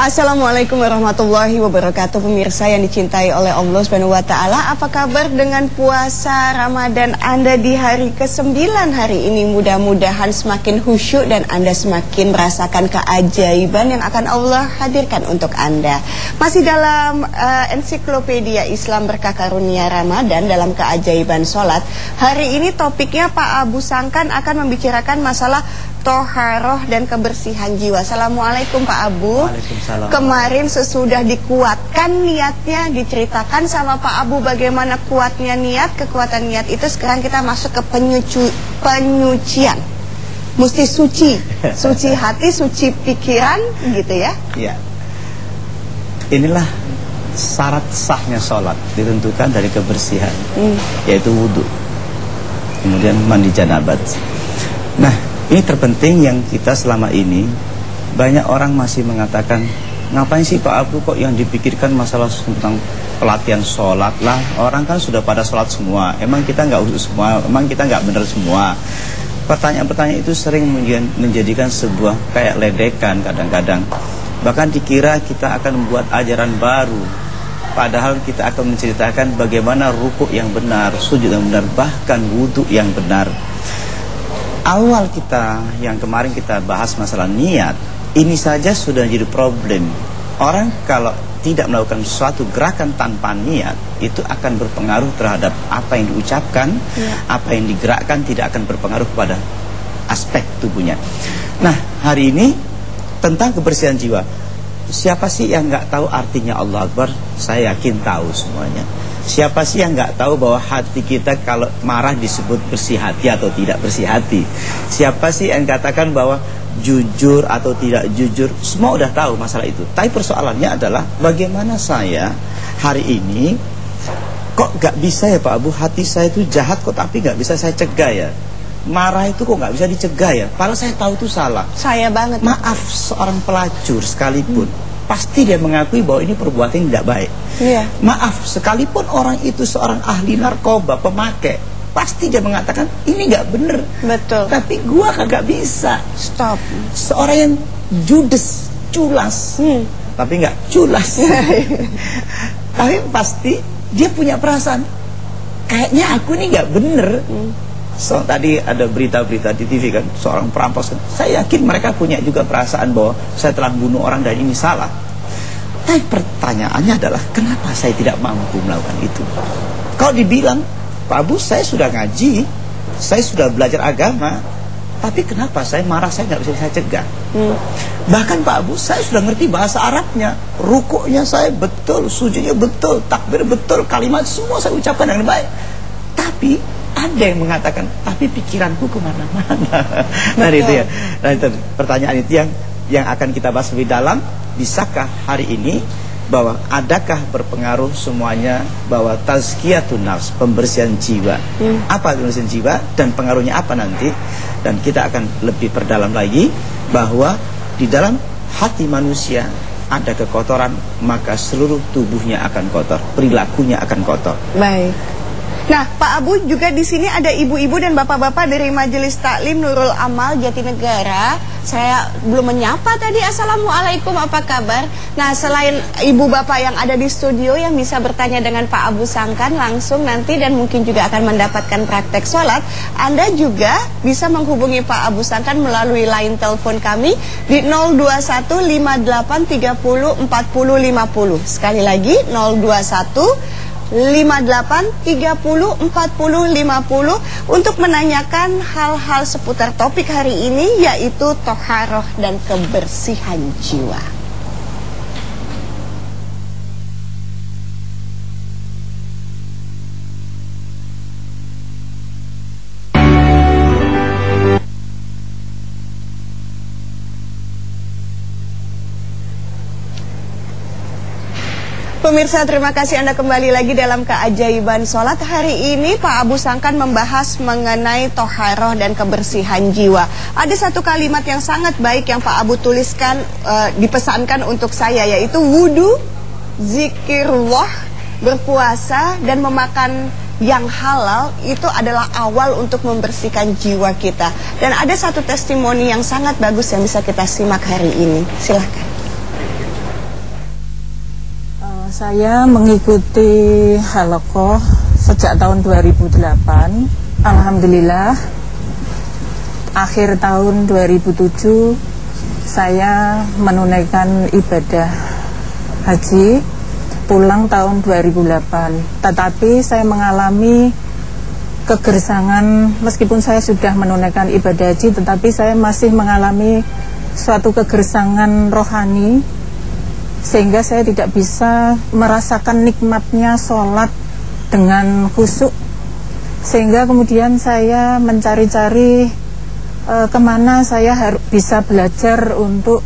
Assalamualaikum warahmatullahi wabarakatuh Pemirsa yang dicintai oleh Allah Subhanahu wa taala. Apa kabar dengan puasa Ramadan Anda di hari ke-9 hari ini? Mudah-mudahan semakin khusyuk dan Anda semakin merasakan keajaiban yang akan Allah hadirkan untuk Anda. Masih dalam uh, ensiklopedia Islam berkah karunia Ramadan dalam keajaiban sholat. Hari ini topiknya Pak Abu Sangkan akan membicarakan masalah toharoh dan kebersihan jiwa. Assalamualaikum Pak Abu. Waalaikumsalam. Kemarin sesudah dikuatkan niatnya, diceritakan sama Pak Abu bagaimana kuatnya niat, kekuatan niat itu sekarang kita masuk ke penyuci, penyucian. Mesti suci, suci hati, suci pikiran gitu ya. Ya. Inilah syarat sahnya sholat ditentukan dari kebersihan, Hmm. yaitu wudhu. Kemudian mandi janabat. Nah, ini terpenting yang kita selama ini banyak orang masih mengatakan ngapain sih Pak Abu kok yang dipikirkan masalah tentang pelatihan sholat? Lah orang kan sudah pada sholat semua. Emang kita nggak usus semua emang kita nggak benar semua. Pertanyaan-pertanyaan itu sering menjadi- menjadikan sebuah kayak ledekan kadang-kadang. Bahkan dikira kita akan membuat ajaran baru. Padahal kita akan menceritakan bagaimana rukuk yang benar sujud yang benar bahkan wudhu yang benar awal kita yang kemarin kita bahas masalah niat ini saja sudah jadi problem. Orang kalau tidak melakukan suatu gerakan tanpa niat itu akan berpengaruh terhadap apa yang diucapkan apa yang digerakkan tidak akan berpengaruh kepada aspek tubuhnya. Nah hari ini tentang kebersihan jiwa. Siapa sih yang nggak tahu artinya Allah Akbar? Saya yakin tahu semuanya Siapa sih yang nggak tahu bahwa hati kita kalau marah disebut bersih hati atau tidak bersih hati? Siapa sih yang katakan bahwa jujur atau tidak jujur? Semua udah tahu masalah itu. Tapi persoalannya adalah bagaimana saya hari ini kok nggak bisa ya Pak Abu hati saya itu jahat kok tapi nggak bisa saya cegah ya. Marah itu kok nggak bisa dicegah ya. Padahal saya tahu itu salah. Saya banget. Maaf seorang pelacur sekalipun pasti dia mengakui bahwa ini perbuatan tidak baik. Iya. Maaf, sekalipun orang itu seorang ahli narkoba, pemakai, pasti dia mengatakan ini nggak bener. Betul. Tapi gua kagak bisa. Stop. Seorang yang judes, culas, Hmm. tapi nggak culas. tapi pasti dia punya perasaan. Kayaknya aku ini nggak bener. So, tadi ada berita-berita di TV kan seorang perampok. Saya yakin mereka punya juga perasaan bahwa saya telah bunuh orang dan ini salah. Tapi pertanyaannya adalah kenapa saya tidak mampu melakukan itu? Kalau dibilang, Pak Abu saya sudah ngaji, saya sudah belajar agama, tapi kenapa saya marah saya nggak bisa saya cegah? Hmm. Bahkan Pak Abu saya sudah ngerti bahasa Arabnya, rukuknya saya betul, sujudnya betul, takbir betul, kalimat semua saya ucapkan dengan baik. Tapi ada yang mengatakan, tapi pikiranku ke mana-mana. nah Betul. itu ya. Nah itu pertanyaan itu yang yang akan kita bahas lebih dalam. Bisakah hari ini bahwa adakah berpengaruh semuanya bahwa tazkiyatun nafs, pembersihan jiwa. Apa pembersihan jiwa dan pengaruhnya apa nanti? Dan kita akan lebih perdalam lagi bahwa di dalam hati manusia ada kekotoran, maka seluruh tubuhnya akan kotor, perilakunya akan kotor. Baik. Nah, Pak Abu juga di sini ada ibu-ibu dan bapak-bapak dari Majelis Taklim Nurul Amal Jatinegara. Saya belum menyapa tadi. Assalamualaikum, apa kabar? Nah, selain ibu bapak yang ada di studio yang bisa bertanya dengan Pak Abu Sangkan langsung nanti dan mungkin juga akan mendapatkan praktek sholat, Anda juga bisa menghubungi Pak Abu Sangkan melalui line telepon kami di 02158304050. Sekali lagi 021 58 30 40 50 untuk menanyakan hal-hal seputar topik hari ini yaitu toharoh dan kebersihan jiwa. Pemirsa terima kasih Anda kembali lagi dalam keajaiban sholat Hari ini. Pak Abu Sangkan membahas mengenai toharoh dan kebersihan jiwa. Ada satu kalimat yang sangat baik yang Pak Abu tuliskan eh, Dipesankan untuk saya yaitu wudhu, zikirullah, berpuasa dan memakan yang halal itu adalah awal untuk membersihkan jiwa kita. Dan ada satu testimoni yang sangat bagus yang bisa kita simak hari ini. Silahkan Saya mengikuti Halokoh sejak tahun 2008. Alhamdulillah, akhir tahun 2007 saya menunaikan ibadah haji pulang tahun 2008. Tetapi saya mengalami kegersangan meskipun saya sudah menunaikan ibadah haji tetapi saya masih mengalami suatu kegersangan rohani sehingga saya tidak bisa merasakan nikmatnya sholat dengan khusyuk sehingga kemudian saya mencari-cari e, ke mana saya harus bisa belajar untuk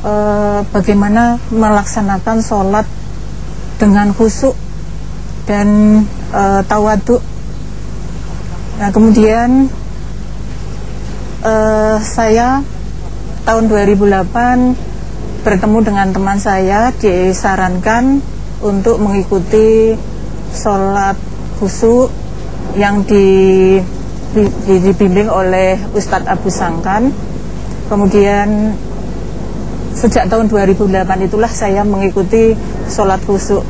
e, bagaimana melaksanakan sholat dengan khusyuk dan e, tawaduk. Nah kemudian uh, saya tahun 2008 bertemu dengan teman saya disarankan untuk mengikuti sholat khusyuk yang di, di, dibimbing oleh Ustadz Abu Sangkan. Kemudian sejak tahun 2008 itulah saya mengikuti sholat khusyuk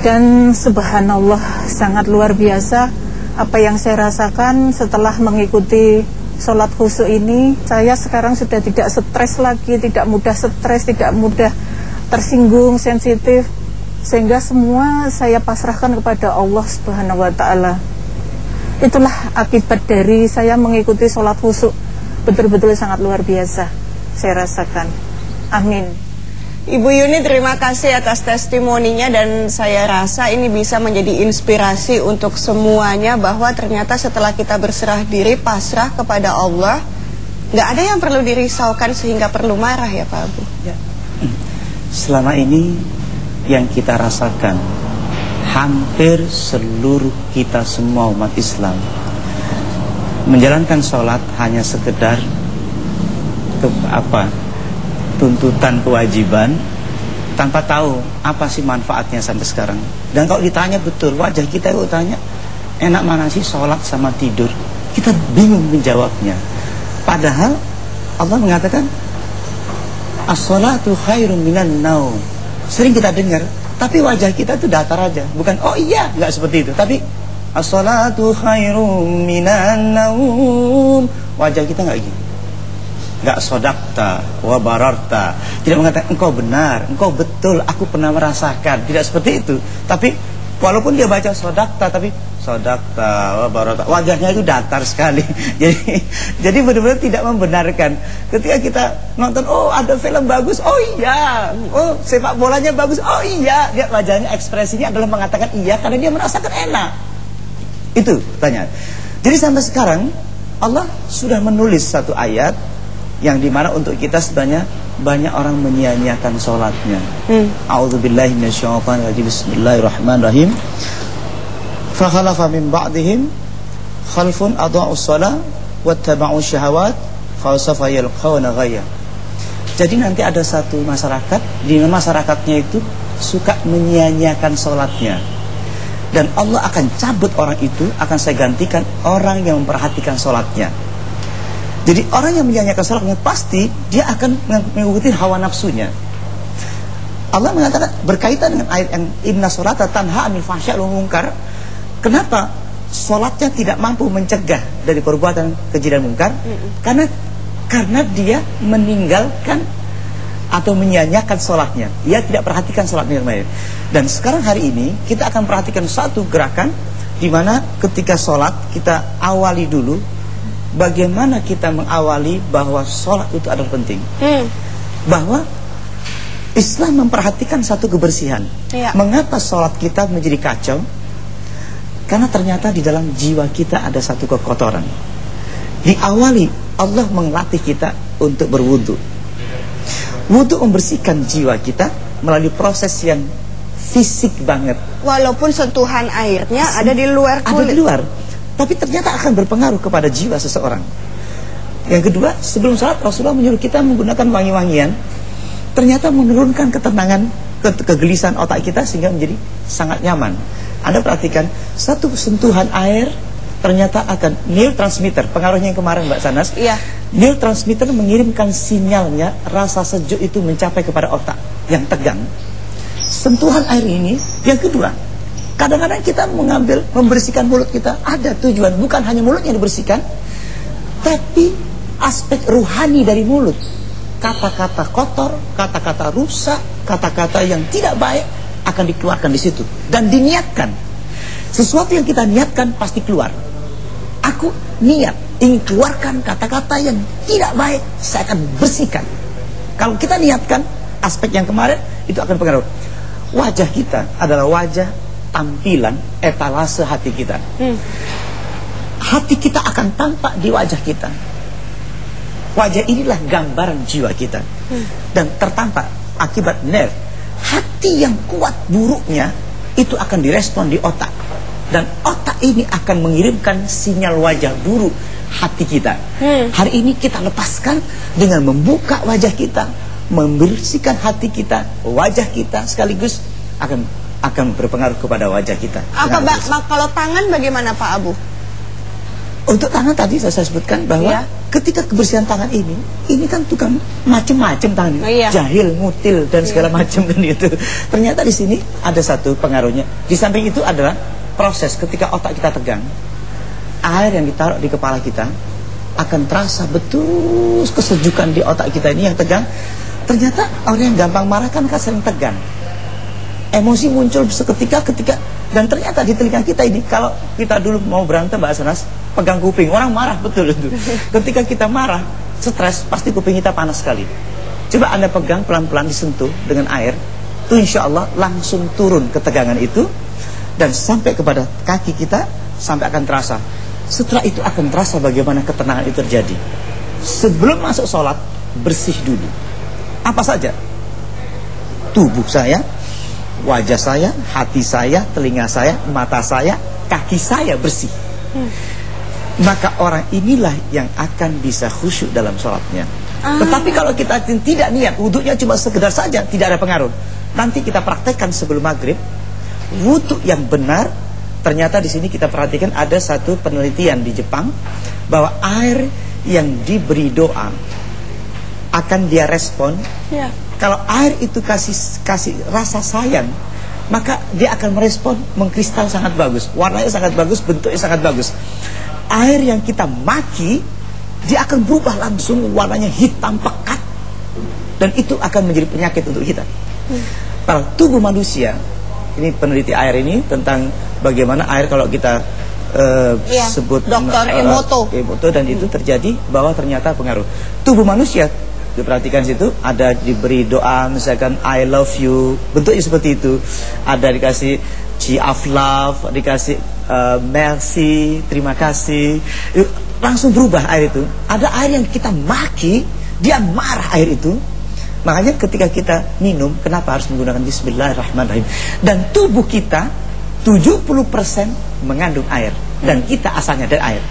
dan subhanallah sangat luar biasa apa yang saya rasakan setelah mengikuti sholat khusyuk ini saya sekarang sudah tidak stres lagi tidak mudah stres tidak mudah tersinggung sensitif. Sehingga semua saya pasrahkan kepada Allah Subhanahu wa taala. Itulah akibat dari saya mengikuti sholat khusyuk. Betul-betul sangat luar biasa saya rasakan. Amin Ibu Yuni terima kasih atas testimoninya dan saya rasa ini bisa menjadi inspirasi untuk semuanya bahwa ternyata setelah kita berserah diri pasrah kepada Allah nggak ada yang perlu dirisaukan sehingga perlu marah ya Pak Abu. Ya. Selama ini yang kita rasakan hampir seluruh kita semua umat Islam menjalankan sholat hanya sekedar ke apa tuntutan kewajiban tanpa tahu apa sih manfaatnya sampai sekarang. Dan kalau ditanya betul wajah kita itu tanya enak mana sih sholat sama tidur? Kita bingung menjawabnya. Padahal Allah mengatakan as-salatu khairum minan naum. Sering kita dengar, tapi wajah kita itu datar aja. Bukan oh iya, nggak seperti itu. Tapi as-salatu khairum minan naum. Wajah kita nggak gitu nggak sodakta, wa bararta. Tidak mengatakan engkau benar, engkau betul, aku pernah merasakan. Tidak seperti itu. Tapi walaupun dia baca sodakta, tapi sodakta, wa bararta. Wajahnya itu datar sekali. jadi jadi benar-benar tidak membenarkan. Ketika kita nonton, oh ada film bagus, oh iya. Oh sepak bolanya bagus, oh iya. Dia wajahnya ekspresinya adalah mengatakan iya karena dia merasakan enak. Itu pertanyaan. Jadi sampai sekarang Allah sudah menulis satu ayat yang di mana untuk kita sebenarnya banyak orang menyia-nyiakan sholatnya. Hmm. A'udzubillahi minasyaitonirrajim. Bismillahirrahmanirrahim. Fakhalafa min ba'dihim khalfun adha'u shalah wattaba'u syahawat fasawfa yalqawna ghayya. Jadi nanti ada satu masyarakat di masyarakatnya itu suka menyia-nyiakan sholatnya dan Allah akan cabut orang itu akan saya gantikan orang yang memperhatikan sholatnya jadi orang yang menyanyikan salatnya pasti dia akan mengikuti hawa nafsunya. Allah mengatakan berkaitan dengan ayat yang inna salata tanha anil fahsya mungkar. Kenapa salatnya tidak mampu mencegah dari perbuatan keji dan mungkar? Karena karena dia meninggalkan atau menyanyikan sholatnya. Ia tidak perhatikan sholatnya yang Dan sekarang hari ini kita akan perhatikan satu gerakan di mana ketika sholat kita awali dulu bagaimana kita mengawali bahwa sholat itu adalah penting. Hmm. Bahwa Islam memperhatikan satu kebersihan. Ya. Mengapa sholat kita menjadi kacau? Karena ternyata di dalam jiwa kita ada satu kekotoran. Diawali Allah mengelatih kita untuk berwudu. Wudu membersihkan jiwa kita melalui proses yang fisik banget. Walaupun sentuhan airnya ada di luar kulit. Ada di luar tapi ternyata akan berpengaruh kepada jiwa seseorang. Yang kedua, sebelum salat Rasulullah menyuruh kita menggunakan wangi-wangian, ternyata menurunkan ketenangan, ke kegelisahan otak kita sehingga menjadi sangat nyaman. Anda perhatikan, satu sentuhan air ternyata akan neurotransmitter, pengaruhnya yang kemarin Mbak Sanas. Iya. Neurotransmitter mengirimkan sinyalnya rasa sejuk itu mencapai kepada otak yang tegang. sentuhan air ini yang kedua kadang-kadang kita mengambil membersihkan mulut kita. Ada tujuan bukan hanya mulut yang dibersihkan tapi aspek ruhani dari mulut. Kata-kata kotor kata-kata rusak kata-kata yang tidak baik akan dikeluarkan di situ. Dan diniatkan. Sesuatu yang kita niatkan pasti keluar. Aku niat ingin keluarkan kata-kata yang tidak baik saya akan bersihkan. Kalau kita niatkan aspek yang kemarin itu akan pengaruh wajah kita adalah wajah tampilan etalase hati kita hmm. hati kita akan tampak di wajah kita wajah inilah gambaran jiwa kita hmm. dan tertampak akibat nerve hati yang kuat buruknya itu akan direspon di otak dan otak ini akan mengirimkan sinyal wajah buruk hati kita. Hmm. Hari ini kita lepaskan dengan membuka wajah kita, membersihkan hati kita, wajah kita sekaligus akan akan berpengaruh kepada wajah kita. Apa nah, kalau tangan bagaimana Pak Abu? Untuk tangan tadi saya, sebutkan bahwa iya. ketika kebersihan tangan ini, ini kan tukang macam-macam tangan, oh, iya. jahil, mutil dan segala iya. macam dan itu. Ternyata di sini ada satu pengaruhnya. Di samping itu adalah proses ketika otak kita tegang, air yang ditaruh di kepala kita akan terasa betul kesejukan di otak kita ini yang tegang. Ternyata orang yang gampang marah kan kan sering tegang. Emosi muncul seketika ketika dan ternyata di telinga kita ini kalau kita dulu mau berantem Mbak Asanas pegang kuping orang marah betul itu. Ketika kita marah, stres pasti kuping kita panas sekali. Coba Anda pegang pelan-pelan disentuh dengan air, itu insya Allah langsung turun ketegangan itu dan sampai kepada kaki kita sampai akan terasa. Setelah itu akan terasa bagaimana ketenangan itu terjadi. Sebelum masuk sholat, bersih dulu. Apa saja? Tubuh saya, wajah saya, hati saya, telinga saya, mata saya, kaki saya bersih. Hmm. Maka orang inilah yang akan bisa khusyuk dalam sholatnya. Ah. Tetapi kalau kita tidak niat, wudhunya cuma sekedar saja, tidak ada pengaruh. Nanti kita praktekkan sebelum maghrib, wudhu yang benar ternyata di sini kita perhatikan ada satu penelitian di Jepang bahwa air yang diberi doa akan dia respon ya. Kalau air itu kasih kasih rasa sayang maka dia akan merespon mengkristal sangat bagus. Warnanya sangat bagus bentuknya sangat bagus. Air yang kita maki dia akan berubah langsung warnanya hitam pekat dan itu akan menjadi penyakit untuk kita. Kalau tubuh manusia ini peneliti air ini tentang bagaimana air kalau kita uh, ya, sebut dokter uh, Emoto. Emoto dan itu terjadi bahwa ternyata pengaruh. Tubuh manusia diperhatikan situ ada diberi doa misalkan I love you. Bentuknya seperti itu. Ada dikasih G of love dikasih uh, merci terima kasih. Langsung berubah air itu. Ada air yang kita maki dia marah air itu. Makanya ketika kita minum, kenapa harus menggunakan Bismillahirrahmanirrahim? Dan tubuh kita 70% mengandung air dan kita asalnya dari air.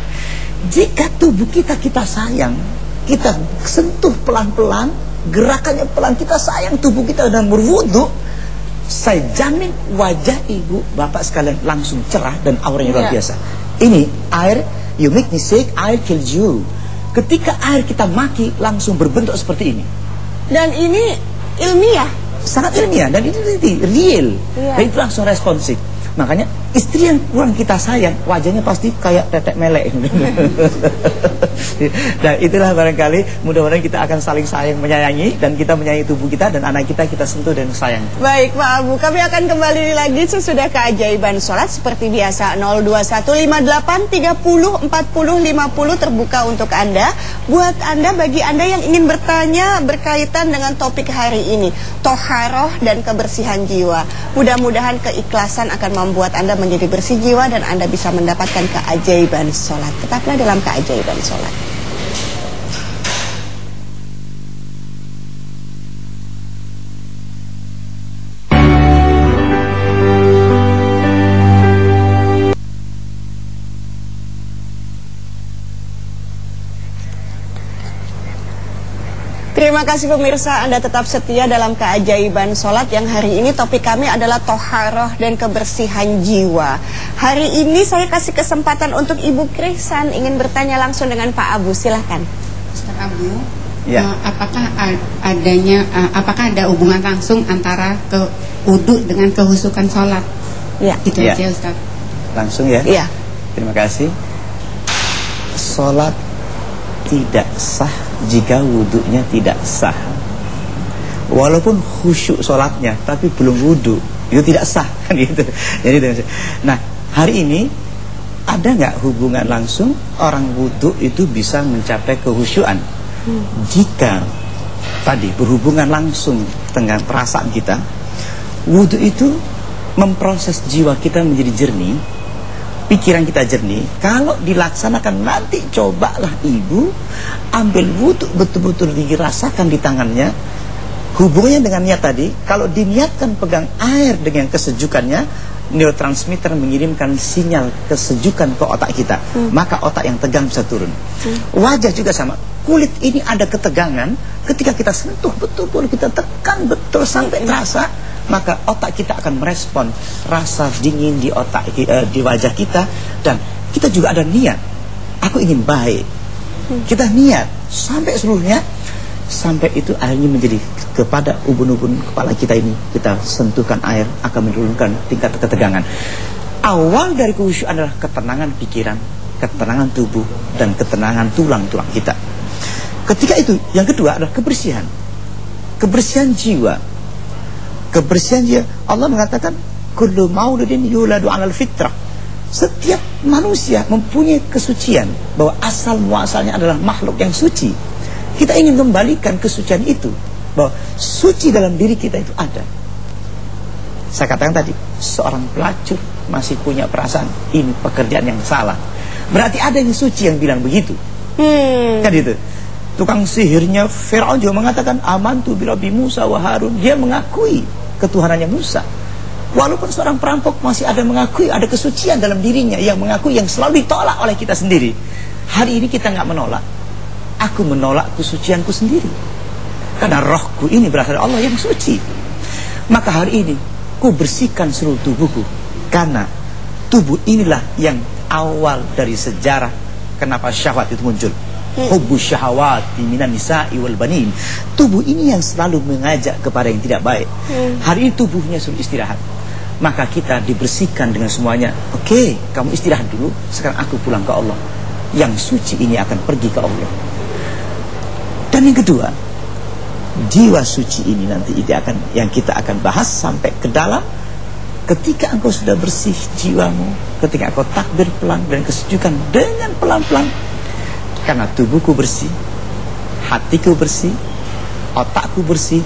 Jika tubuh kita kita sayang, kita sentuh pelan-pelan, gerakannya pelan kita sayang tubuh kita dan berwudu, saya jamin wajah ibu bapak sekalian langsung cerah dan auranya luar iya. biasa. Ini air, you make me sick, air kills you. Ketika air kita maki langsung berbentuk seperti ini. Dan ini ilmiah. Sangat ilmiah dan ini real. Iya. Dan itu langsung responsif. Makanya istri yang kurang kita sayang, wajahnya pasti kayak tetek melek. nah itulah barangkali mudah-mudahan kita akan saling sayang menyayangi dan kita menyayangi tubuh kita dan anak kita kita sentuh dan sayang. Baik Pak Abu, kami akan kembali lagi sesudah keajaiban sholat seperti biasa 02158304050 terbuka untuk Anda. Buat Anda, bagi Anda yang ingin bertanya berkaitan dengan topik hari ini, toharoh dan kebersihan jiwa. Mudah-mudahan keikhlasan akan membuat Anda menjadi bersih jiwa dan Anda bisa mendapatkan keajaiban sholat. Tetaplah dalam keajaiban sholat. Terima kasih pemirsa, Anda tetap setia dalam keajaiban sholat yang hari ini topik kami adalah toharoh dan kebersihan jiwa. Hari ini saya kasih kesempatan untuk Ibu Krisan ingin bertanya langsung dengan Pak Abu, silahkan. Ustaz Abu, Ya. eh, apakah adanya eh, apakah ada hubungan langsung antara ke wudhu dengan kehusukan sholat? Ya. Itu Ya. aja Ustaz. Langsung ya. Iya. Terima kasih. Salat tidak sah jika wudhunya tidak sah. Walaupun khusyuk salatnya, tapi belum wudhu, itu tidak sah kan gitu. Jadi, nah hari ini ada nggak hubungan langsung orang wudhu itu bisa mencapai kehusyuan? Jika tadi berhubungan langsung dengan perasaan kita, wudhu itu memproses jiwa kita menjadi jernih pikiran kita jernih kalau dilaksanakan nanti cobalah ibu ambil wudhu betul-betul dirasakan di tangannya. Hubungannya dengan niat tadi kalau diniatkan pegang air dengan kesejukannya neurotransmitter mengirimkan sinyal kesejukan ke otak kita. Maka otak yang tegang bisa turun. Wajah juga sama. Kulit ini ada ketegangan. Ketika kita sentuh betul-betul kita tekan betul sampai terasa maka otak kita akan merespon rasa dingin di otak eh, di wajah kita. Dan kita juga ada niat. Aku ingin baik. Kita niat. Sampai seluruhnya sampai itu akhirnya menjadi kepada ubun-ubun kepala kita ini kita sentuhkan air akan menurunkan tingkat ketegangan. Awal dari khusyuk adalah ketenangan pikiran ketenangan tubuh dan ketenangan tulang-tulang kita. Ketika itu yang kedua adalah kebersihan. Kebersihan jiwa kebersihan dia Allah mengatakan kullu mauludin yuladu 'alal fitrah. Setiap manusia mempunyai kesucian bahwa asal muasalnya adalah makhluk yang suci. Kita ingin kembalikan kesucian itu bahwa suci dalam diri kita itu ada. Saya katakan tadi seorang pelacur masih punya perasaan ini pekerjaan yang salah. Berarti ada yang suci yang bilang begitu. Hmm. kan itu tukang sihirnya Fir'aun juga mengatakan amantu birabi Musa wa Harun. Dia mengakui ketuhanannya Musa. Walaupun seorang perampok masih ada mengakui ada kesucian dalam dirinya yang mengakui yang selalu ditolak oleh kita sendiri. Hari ini kita nggak menolak. Aku menolak kesucianku sendiri. Karena rohku ini berasal dari Allah yang suci. Maka hari ini ku bersihkan seluruh tubuhku. Karena tubuh inilah yang awal dari sejarah kenapa syahwat itu muncul hubbu syahawati minan nisa'i wal banin. Tubuh ini yang selalu mengajak kepada yang tidak baik. Hari ini tubuhnya suruh istirahat. Maka kita dibersihkan dengan semuanya. Oke kamu istirahat dulu. Sekarang aku pulang ke Allah. Yang suci ini akan pergi ke Allah. Dan yang kedua jiwa suci ini nanti ini akan yang kita akan bahas sampai ke dalam. Ketika engkau sudah bersih jiwamu ketika engkau takbir pelan dan kesejukan dengan pelan-pelan karena tubuhku bersih hatiku bersih otakku bersih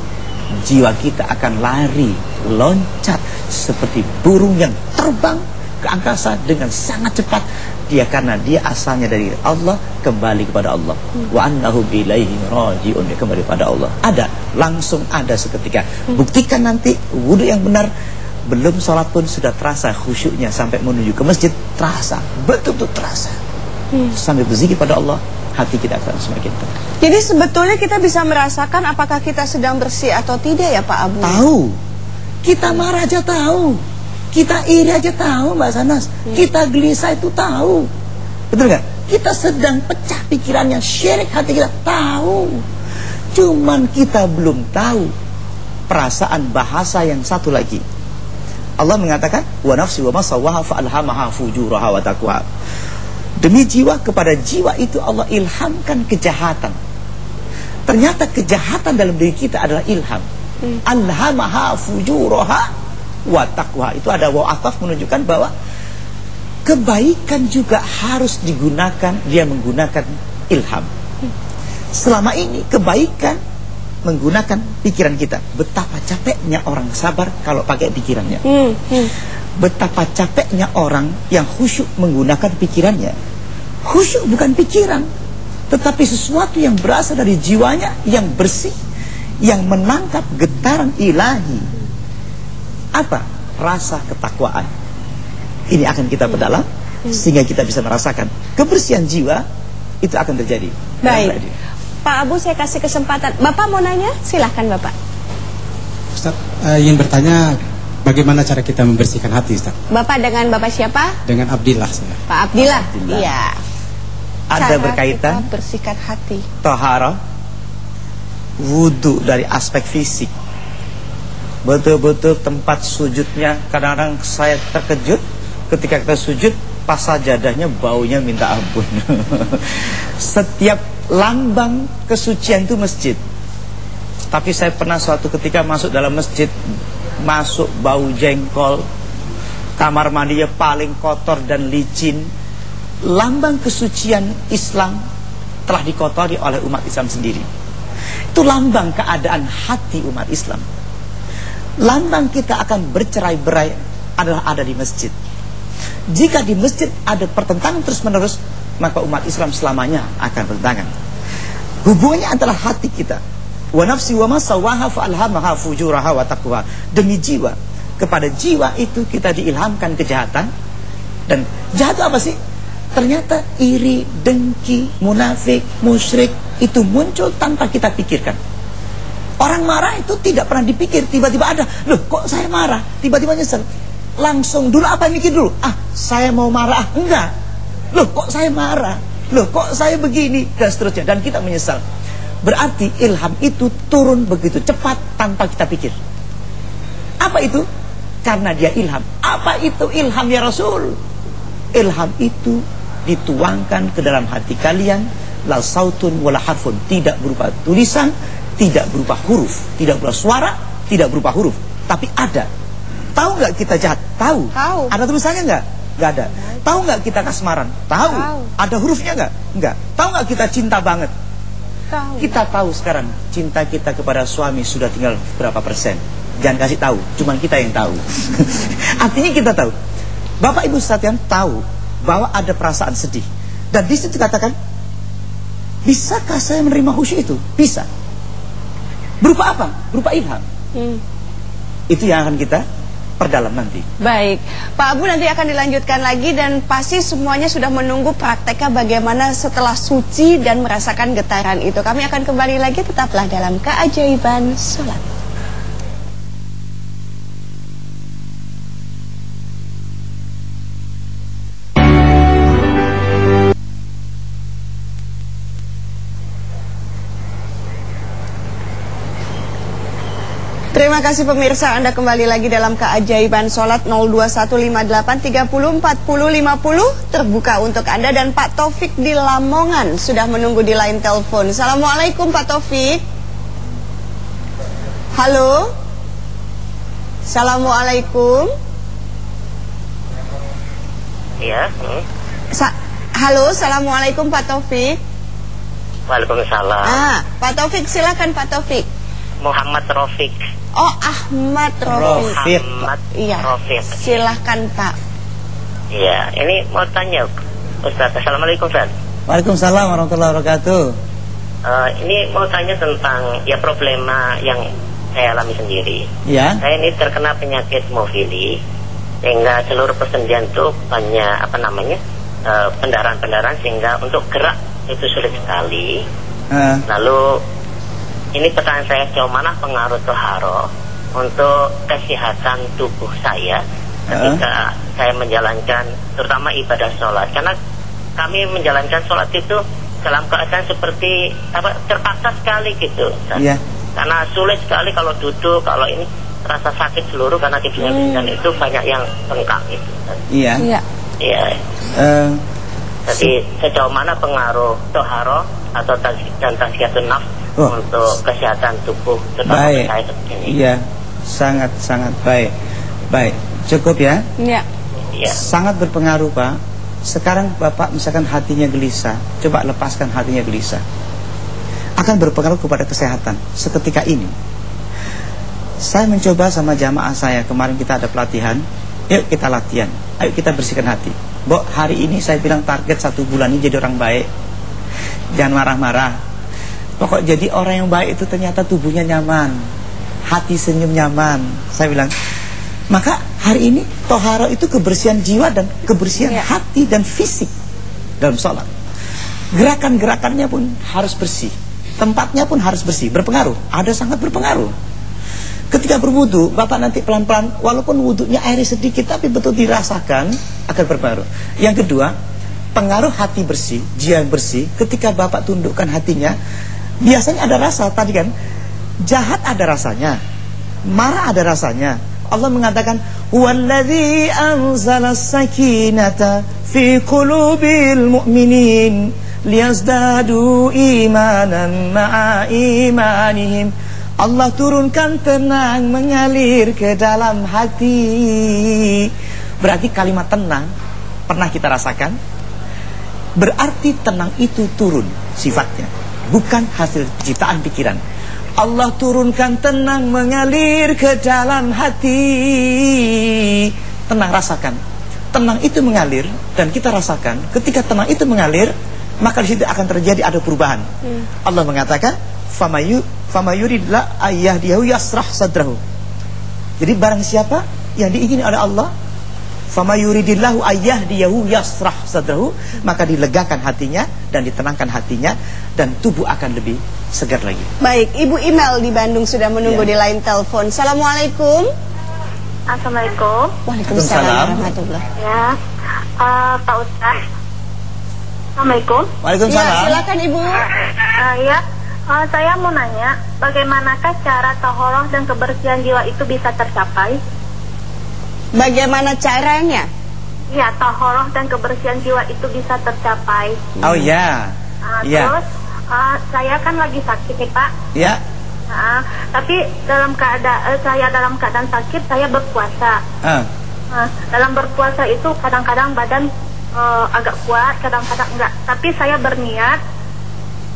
jiwa kita akan lari loncat seperti burung yang terbang ke angkasa dengan sangat cepat. Dia karena dia asalnya dari Allah kembali kepada Allah. Wa annahu ilaihi rajiun kembali kepada Allah. Ada langsung ada seketika. Buktikan nanti wudhu yang benar. Belum sholat pun sudah terasa khusyuknya sampai menuju ke masjid terasa betul-betul terasa sampai berzikir pada Allah hati kita akan semakin tenang. Jadi sebetulnya kita bisa merasakan apakah kita sedang bersih atau tidak ya Pak Abu? tahu. Kita marah aja tahu. Kita iri aja tahu Mbak Sanas. Kita gelisah itu tahu. Betul nggak? Kita sedang pecah pikirannya syirik hati kita tahu. Cuman kita belum tahu perasaan bahasa yang satu lagi. Allah mengatakan wa nafsi wa ma sawwaha fa alhamaha fujuraha wa taqwa demi jiwa kepada jiwa itu Allah ilhamkan kejahatan. Ternyata kejahatan dalam diri kita adalah ilham. Alhamaha fujuraha wa taqwa. Itu ada wa ataf menunjukkan bahwa kebaikan juga harus digunakan dia menggunakan ilham. Selama ini kebaikan menggunakan pikiran kita. Betapa capeknya orang sabar kalau pakai pikirannya. Hmm, hmm. Betapa capeknya orang yang khusyuk menggunakan pikirannya khusyuk bukan pikiran tetapi sesuatu yang berasal dari jiwanya yang bersih yang menangkap getaran ilahi apa rasa ketakwaan ini akan kita perdalam sehingga kita bisa merasakan kebersihan jiwa itu akan terjadi Baik. Pak Abu saya kasih kesempatan. Bapak mau nanya? Silahkan Bapak. Ustaz, eh, ingin bertanya bagaimana cara kita membersihkan hati Ustaz? Bapak dengan Bapak siapa? Dengan Abdillah saya. Pak Abdillah. Abdillah. Iya. ada Cara berkaitan kita bersihkan hati. tohara wudhu dari aspek fisik. Betul-betul tempat sujudnya kadang-kadang saya terkejut ketika kita sujud pas sajadahnya baunya minta ampun. Setiap lambang kesucian itu masjid. Tapi saya pernah suatu ketika masuk dalam masjid Masuk bau jengkol. Kamar mandinya paling kotor dan licin. Lambang kesucian Islam Telah dikotori oleh umat Islam sendiri. Itu lambang keadaan hati umat Islam. Lambang kita akan bercerai-berai Adalah ada di masjid. Jika di masjid ada pertentangan terus menerus Maka umat Islam selamanya akan bertentangan Hubungannya adalah hati kita wa nafsi wa ma sawaha fa alhamaha fujuraha wa taqwa. Demi jiwa. Kepada jiwa itu kita diilhamkan kejahatan. Dan jahat apa sih? Ternyata iri dengki munafik musyrik itu muncul tanpa kita pikirkan. Orang marah itu tidak pernah dipikir tiba-tiba ada loh kok saya marah? Tiba-tiba nyesel. Langsung dulu apa mikir dulu? Ah saya mau marah. Ah, enggak. Loh kok saya marah? Loh kok saya begini? Dan seterusnya. Dan kita menyesal Berarti ilham itu turun begitu cepat tanpa kita pikir. Apa itu? Karena dia ilham. Apa itu ilham ya Rasul? Ilham itu dituangkan ke dalam hati kalian la sautun wala harfun, tidak berupa tulisan, tidak berupa huruf, tidak berupa suara, tidak berupa huruf, tapi ada. Tahu nggak kita jahat? Tahu. Tahu. Ada tulisannya nggak? Nggak ada. Tahu nggak kita kasmaran? Tahu. Tahu. Ada hurufnya nggak? Nggak. Tahu nggak kita cinta banget? Tahu. Kita tahu sekarang cinta kita kepada suami sudah tinggal berapa persen. Jangan kasih tahu, cuman kita yang tahu. Artinya kita tahu. Bapak Ibu sekalian tahu bahwa ada perasaan sedih. Dan di situ katakan, bisakah saya menerima khusyuk itu? Bisa. Berupa apa? Berupa ilham. Hmm. Itu yang akan kita perdalam nanti. Baik, Pak Abu nanti akan dilanjutkan lagi dan pasti semuanya sudah menunggu prakteknya bagaimana setelah suci dan merasakan getaran itu. Kami akan kembali lagi tetaplah dalam keajaiban sholat. Terima kasih pemirsa Anda kembali lagi dalam keajaiban sholat 02158304050 terbuka untuk Anda dan Pak Taufik di Lamongan sudah menunggu di line telepon. Assalamualaikum Pak Taufik. Halo. Assalamualaikum. Iya. Hmm. Sa Halo, Assalamualaikum Pak Taufik. Waalaikumsalam. Ah, Pak Taufik silakan Pak Taufik. Muhammad Rafiq. Oh, Ahmad. Muhammad Iya. Silahkan Pak. Iya, ini mau tanya Ustaz. Assalamualaikum Ustaz. Waalaikumsalam warahmatullahi wabarakatuh. Eh, ini mau tanya tentang ya problema yang saya alami sendiri. Ya. Saya ini terkena penyakit hemofili sehingga seluruh persendian tuh banyak apa namanya eh, pendarahan-pendarahan sehingga untuk gerak itu sulit sekali. Eh, Lalu ini pertanyaan saya sejauh mana pengaruh toharo untuk kesehatan tubuh saya ketika saya menjalankan terutama ibadah sholat karena kami menjalankan sholat itu dalam keadaan seperti apa terpaksa sekali gitu. Iya. karena sulit sekali kalau duduk kalau ini rasa sakit seluruh karena kebiasaan dan itu banyak yang bengkak gitu Ustaz. iya. Iya. Iya. Eh, Jadi sejauh mana pengaruh toharo atau dan tazkiyatun nafs Oh. untuk kesehatan tubuh terutama baik. saya seperti ini? Iya. Sangat sangat baik. Baik. Cukup ya. Iya. Iya. Sangat berpengaruh Pak Sekarang Bapak misalkan hatinya gelisah Coba lepaskan hatinya gelisah Akan berpengaruh kepada kesehatan Seketika ini Saya mencoba sama jamaah saya Kemarin kita ada pelatihan Yuk kita latihan Ayo kita bersihkan hati Bok hari ini saya bilang target satu bulan ini jadi orang baik Jangan marah-marah Pokok jadi orang yang baik itu ternyata tubuhnya nyaman. Hati senyum nyaman. Saya bilang Maka hari ini Toharo itu kebersihan jiwa dan kebersihan Iya. hati dan fisik Dalam sholat. Gerakan-gerakannya pun harus bersih. Tempatnya pun harus bersih. Berpengaruh, ada sangat berpengaruh. Ketika berwudu, Bapak nanti pelan-pelan Walaupun wudunya airnya sedikit Tapi betul dirasakan akan berpengaruh. Yang kedua Pengaruh hati bersih Jiwa bersih. Ketika Bapak tundukkan hatinya Biasanya ada rasa tadi kan. Jahat ada rasanya. Marah ada rasanya. Allah mengatakan, "Wallazi anzala sakinata fi qulubil mu'minin liyazdadu imanan ma'a imanihim." Allah turunkan tenang mengalir ke dalam hati. Berarti kalimat tenang pernah kita rasakan? Berarti tenang itu turun sifatnya, bukan hasil ciptaan pikiran. Allah turunkan tenang mengalir ke dalam hati. Tenang rasakan. Tenang itu mengalir dan kita rasakan ketika tenang itu mengalir, maka di situ akan terjadi ada perubahan. Hmm. Allah mengatakan, "Famayu famayuridla ayah diahu yasrah sadrahu." Jadi barang siapa yang diingini oleh Allah, Fama yuridillahu ayah diyahu yasrah sadrahu. Maka dilegakan hatinya dan ditenangkan hatinya Dan tubuh akan lebih segar lagi. Baik, Ibu Imel di Bandung sudah menunggu ya. di line telepon. Assalamualaikum. Assalamualaikum. Waalaikumsalam. Warahmatullahi Ya, uh, Pak Ustaz. Assalamualaikum. Waalaikumsalam. Ya, silakan Ibu. Uh, Ya, uh, saya mau nanya Bagaimanakah cara tahoroh dan kebersihan jiwa itu bisa tercapai? Bagaimana caranya? Ya, tahoroh dan kebersihan jiwa itu bisa tercapai. Oh ya. Uh, ya. Terus uh, saya kan lagi sakit nih Pak. Ya. Nah, tapi dalam keadaan uh, saya dalam keadaan sakit saya berpuasa. Uh. Uh, dalam berpuasa itu kadang-kadang badan uh, agak kuat, kadang-kadang enggak. Tapi saya berniat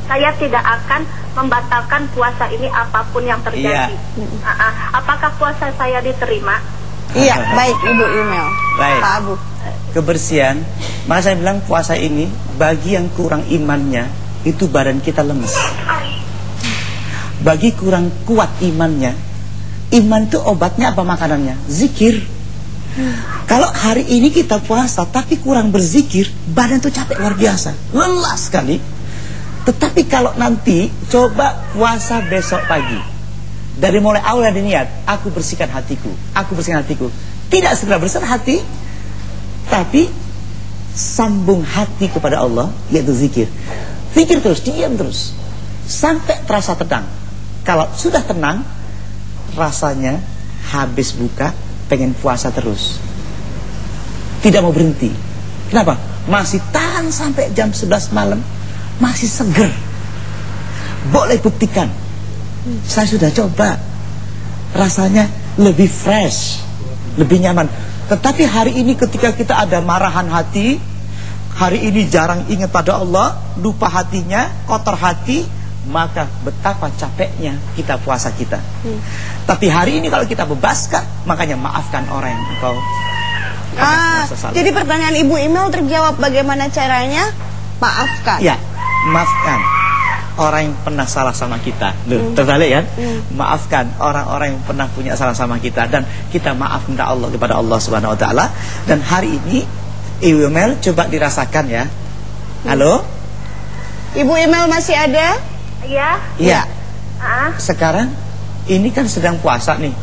saya tidak akan membatalkan puasa ini apa pun yang terjadi. Yeah. Uh, uh, apakah puasa saya diterima? Iya, baik Ibu email. Baik. Pak Abu. Kebersihan, maka saya bilang puasa ini bagi yang kurang imannya itu badan kita lemes. Bagi kurang kuat imannya, iman itu obatnya apa makanannya? Zikir. Kalau hari ini kita puasa tapi kurang berzikir, badan tuh capek luar biasa, lelah sekali. Tetapi kalau nanti coba puasa besok pagi, dari mulai awal ada niat, aku bersihkan hatiku, aku bersihkan hatiku. Tidak segera bersih hati, tapi sambung hati kepada Allah, yaitu zikir. Zikir terus, diam terus, sampai terasa tenang. Kalau sudah tenang, rasanya habis buka, pengen puasa terus. Tidak mau berhenti. Kenapa? Masih tahan sampai jam 11 malam, masih seger. Boleh buktikan saya sudah coba. Rasanya lebih fresh, lebih nyaman. Tetapi hari ini ketika kita ada marahan hati, hari ini jarang ingat pada Allah, lupa hatinya, kotor hati, maka betapa capeknya kita puasa kita. Hmm. Tapi hari ini kalau kita bebaskan, makanya maafkan orang yang engkau Ah, jadi pertanyaan Ibu email terjawab bagaimana caranya? Maafkan. Ya, maafkan orang yang pernah salah sama kita. Loh, hmm. terbalik kan? Hmm. Maafkan orang-orang yang pernah punya salah sama kita dan kita maaf minta Allah kepada Allah Subhanahu wa taala. Dan hari ini Ibu Emel coba dirasakan ya. Halo? Ibu Emel masih ada? Iya. Iya. Ah. Sekarang ini kan sedang puasa nih.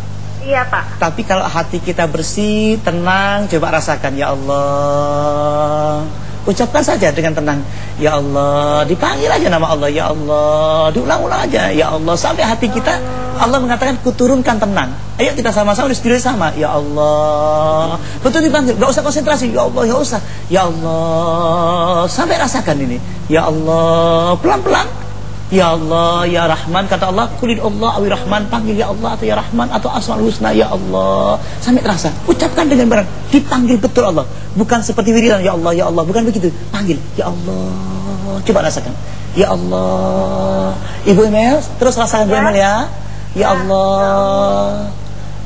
Iya, Pak. Tapi kalau hati kita bersih, tenang, coba rasakan ya Allah. Ucapkan saja dengan tenang Ya Allah Dipanggil aja nama Allah. Ya Allah Diulang-ulang aja. Ya Allah Sampai hati kita Allah mengatakan kuturunkan tenang. Ayo kita sama-sama di studio sama. Ya Allah Betul dipanggil. Gak usah konsentrasi. Ya Allah Ya usah. Ya Allah Sampai rasakan ini. Ya Allah Pelan-pelan Ya Allah, Ya Rahman Kata Allah, kulid Allah, awi Rahman Panggil Ya Allah atau Ya Rahman atau Asmaul Husna Ya Allah. Sampai terasa, ucapkan dengan barang Dipanggil betul Allah. Bukan seperti wiridan Ya Allah, Ya Allah, bukan begitu. Panggil, Ya Allah Coba rasakan. Ya Allah. Ibu Emel, terus rasakan Ibu Emel ya. Ya Allah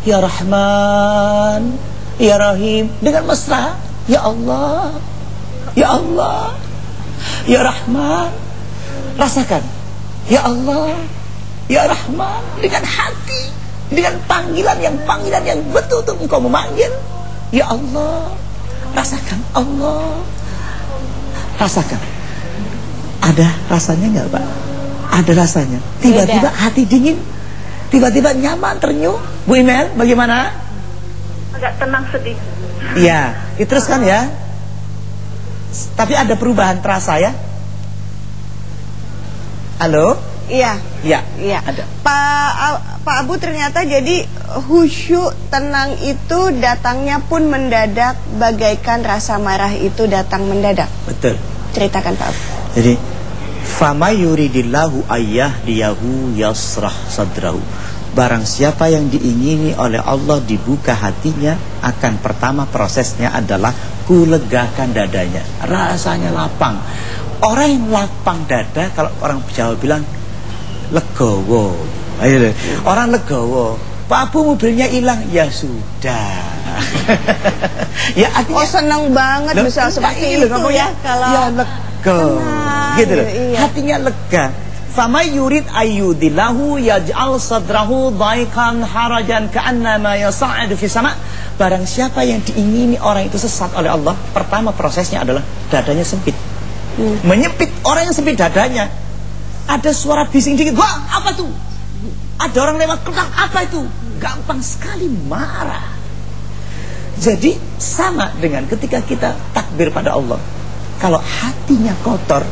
Ya Rahman Ya Rahim Dengan mesra Ya Allah Ya Allah Ya Rahman Rasakan Ya Allah, Ya Rahman, dengan hati, dengan panggilan yang panggilan yang betul-betul engkau memanggil. Ya Allah, rasakan Allah. Rasakan. Ada rasanya enggak, Pak? Ada rasanya. Tiba-tiba hati dingin, tiba-tiba nyaman, ternyuh. Bu Imel, bagaimana? Agak tenang sedih. Iya, diteruskan ya. Tapi ada perubahan terasa ya? Halo? Iya. Iya. Iya. Ada. Pak Pak Abu ternyata jadi khusyuk tenang itu datangnya pun mendadak bagaikan rasa marah itu datang mendadak. Betul. Ceritakan Pak Abu. Jadi fama yuridillahu ayyah diyahu yasrah sadrahu. Barang siapa yang diingini oleh Allah dibuka hatinya akan pertama prosesnya adalah kulegakan dadanya. Rasanya lapang. Orang yang lapang dada kalau orang Jawa bilang legowo. Ayo Orang legowo. Pak Abu mobilnya hilang ya sudah. ya artinya, oh senang banget loh, bisa seperti itu, itu ya kalau ya lega. gitu loh. Iya. Hatinya lega. Fama yurid ayyudilahu yaj'al sadrahu dhaikan harajan ka'annama yas'adu fi sama. Barang siapa yang diingini orang itu sesat oleh Allah, pertama prosesnya adalah dadanya sempit. Hmm. Menyempit orang yang sempit dadanya. Ada suara bising dikit, "Wah, apa tuh?" Ada orang lewat ketak, "Apa itu?" Gampang sekali marah. Jadi sama dengan ketika kita takbir pada Allah. Kalau hatinya kotor,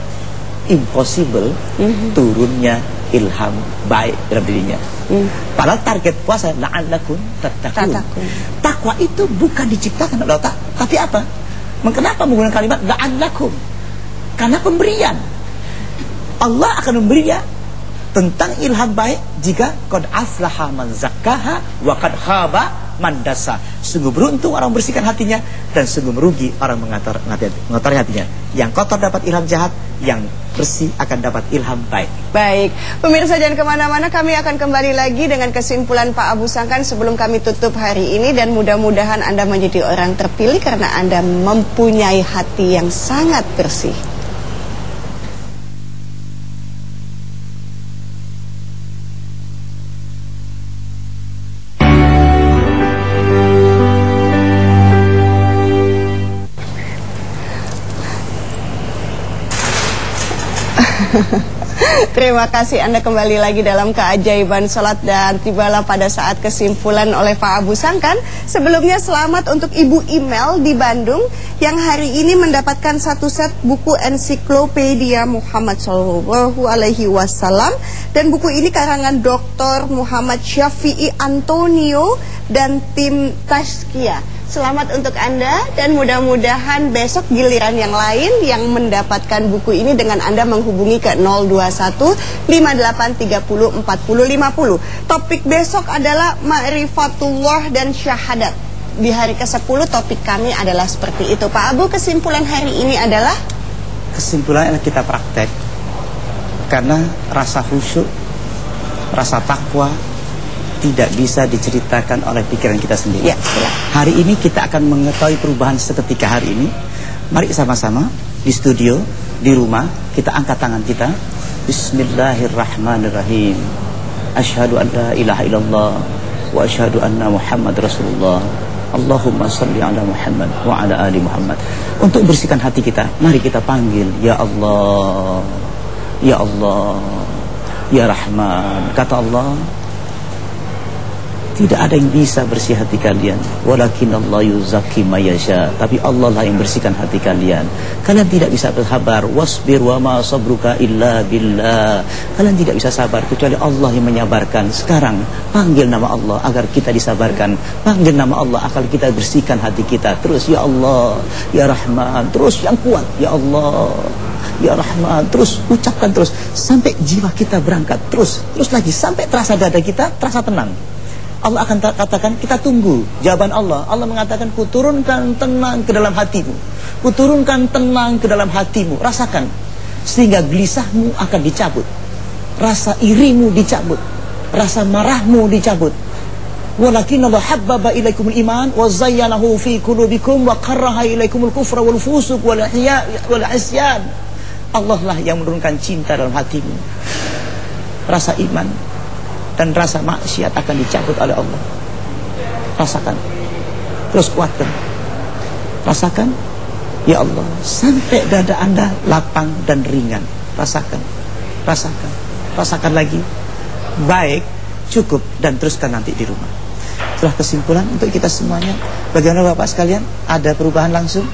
impossible mm-hmm. turunnya ilham baik dalam dirinya. Mm. Padahal target puasa la'allakum tattaqun. Takwa itu bukan diciptakan oleh otak, tapi apa? Kenapa menggunakan kalimat la'allakum? Karena pemberian. Allah akan memberi ya tentang ilham baik jika qad aflaha man zakkaha wa qad khaba mandasa. Sungguh beruntung orang membersihkan hatinya dan sungguh merugi orang mengatur mengotori hatinya. Yang kotor dapat ilham jahat, yang bersih akan dapat ilham baik. Baik, pemirsa jangan ke mana-mana, kami akan kembali lagi dengan kesimpulan Pak Abu Sangkan sebelum kami tutup hari ini dan mudah-mudahan Anda menjadi orang terpilih karena Anda mempunyai hati yang sangat bersih. Terima kasih Anda kembali lagi dalam keajaiban sholat dan tibalah pada saat kesimpulan oleh Pak Abu Sangkan. Sebelumnya selamat untuk Ibu Email di Bandung yang hari ini mendapatkan satu set buku ensiklopedia Muhammad Shallallahu Alaihi Wasallam dan buku ini karangan Dr. Muhammad Syafi'i Antonio dan tim Tashkia. Selamat untuk Anda dan mudah-mudahan besok giliran yang lain yang mendapatkan buku ini dengan Anda menghubungi ke 021 5830 40 50. Topik besok adalah ma'rifatullah dan syahadat. Di hari ke-10 topik kami adalah seperti itu. Pak Abu, kesimpulan hari ini adalah kesimpulannya kita praktek. Karena rasa khusyuk, rasa takwa, tidak bisa diceritakan oleh pikiran kita sendiri. Ya, ya. Hari ini kita akan mengetahui perubahan seketika hari ini. Mari sama-sama di studio, di rumah, kita angkat tangan kita. Bismillahirrahmanirrahim. Asyhadu an la ilaha illallah wa asyhadu anna Muhammad Rasulullah. Allahumma salli ala Muhammad wa ala ali Muhammad. Untuk bersihkan hati kita, mari kita panggil ya Allah. Ya Allah. Ya Rahman. Kata Allah, tidak ada yang bisa bersih hati kalian. Walakin Allah yuzaki mayasya. Tapi Allah lah yang bersihkan hati kalian. Kalian tidak bisa bersabar. Wasbir wa ma sabruka illa billah. Kalian tidak bisa sabar kecuali Allah yang menyabarkan. Sekarang panggil nama Allah agar kita disabarkan. Panggil nama Allah agar kita bersihkan hati kita. Terus ya Allah, ya Rahman. Terus yang kuat, ya Allah. Ya Rahman, terus ucapkan terus sampai jiwa kita berangkat terus, terus lagi sampai terasa dada kita terasa tenang. Allah akan katakan kita tunggu jawaban Allah. Allah mengatakan kuturunkan tenang ke dalam hatimu. Kuturunkan tenang ke dalam hatimu. Rasakan sehingga gelisahmu akan dicabut. Rasa irimu dicabut. Rasa marahmu dicabut. Walakin Allah habbaba ilaikumul iman wa zayyanahu fi qulubikum wa karraha ilaikumul kufra wal fusuq wal wal isyan. Allah lah yang menurunkan cinta dalam hatimu. Rasa iman dan rasa maksiat akan dicabut oleh Allah. Rasakan. Terus kuatkan. Rasakan. Ya Allah, sampai dada Anda lapang dan ringan. Rasakan. Rasakan. Rasakan lagi. Baik, cukup dan teruskan nanti di rumah. Setelah kesimpulan untuk kita semuanya, bagaimana Bapak sekalian? Ada perubahan langsung?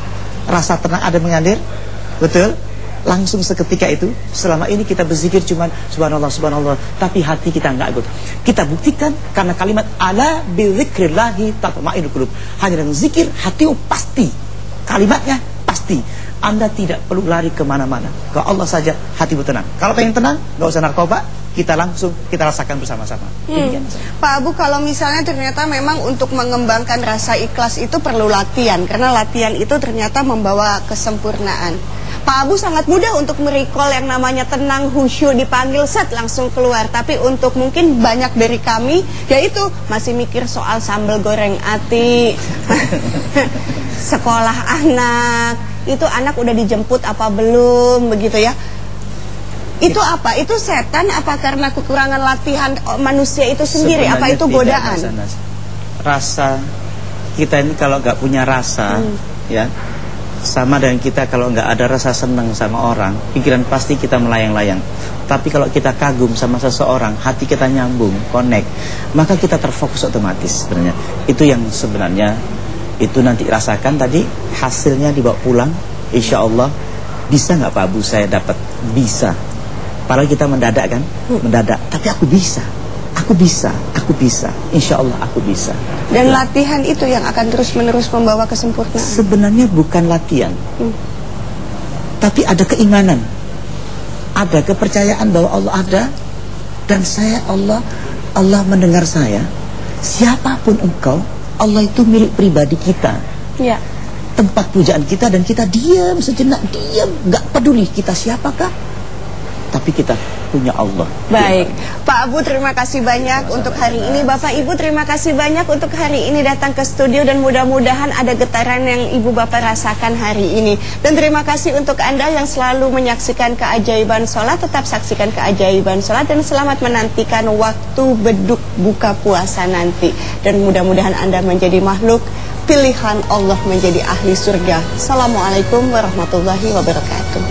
Rasa tenang ada mengalir? Betul? Langsung seketika itu selama ini kita berzikir cuma subhanallah subhanallah tapi hati kita enggak ikut. Kita buktikan karena kalimat ala bidzikrillahi tatma'innul qulub. Hanya dengan zikir hati pasti kalimatnya pasti. Anda tidak perlu lari ke mana-mana. Ke Allah saja hati tenang. Kalau pengen tenang nggak usah narkoba kita langsung kita rasakan bersama-sama. Hmm. Pak Abu kalau misalnya ternyata memang untuk mengembangkan rasa ikhlas itu perlu latihan. Karena latihan itu ternyata membawa kesempurnaan. Pak Abu sangat mudah untuk merecall yang namanya tenang, khusyuk, dipanggil set langsung keluar. Tapi untuk mungkin banyak dari kami, yaitu masih mikir soal sambal goreng ati, sekolah anak, itu anak udah dijemput apa belum, begitu ya. Itu apa? Itu setan apa karena kekurangan latihan manusia itu sendiri? Sebenarnya apa itu godaan? Rasa kita ini kalau nggak punya rasa, hmm. ya sama dengan kita kalau nggak ada rasa senang sama orang, pikiran pasti kita melayang-layang. Tapi kalau kita kagum sama seseorang, hati kita nyambung, connect, maka kita terfokus otomatis sebenarnya. Itu yang sebenarnya itu nanti rasakan tadi hasilnya dibawa pulang, insya Allah bisa nggak Pak Abu saya dapat bisa Padahal kita mendadak kan, hmm. mendadak. Tapi aku bisa, aku bisa, aku bisa. Insya Allah aku bisa. Dan ya. latihan itu yang akan terus menerus membawa kesempurnaan. Sebenarnya bukan latihan, hmm. tapi ada keimanan, ada kepercayaan bahwa Allah ada dan saya Allah, Allah mendengar saya. Siapa pun engkau, Allah itu milik pribadi kita. Ya tempat pujaan kita dan kita diam sejenak diam nggak peduli kita siapakah tapi kita punya Allah. Baik, Pak Abu terima kasih banyak Sama untuk hari ini. Bapak Ibu terima kasih banyak untuk hari ini datang ke studio dan mudah-mudahan ada getaran yang Ibu Bapak rasakan hari ini. Dan terima kasih untuk Anda yang selalu menyaksikan keajaiban sholat. Tetap saksikan keajaiban sholat dan selamat menantikan waktu beduk buka puasa nanti. Dan mudah-mudahan Anda menjadi makhluk pilihan Allah menjadi ahli surga. Assalamualaikum warahmatullahi wabarakatuh.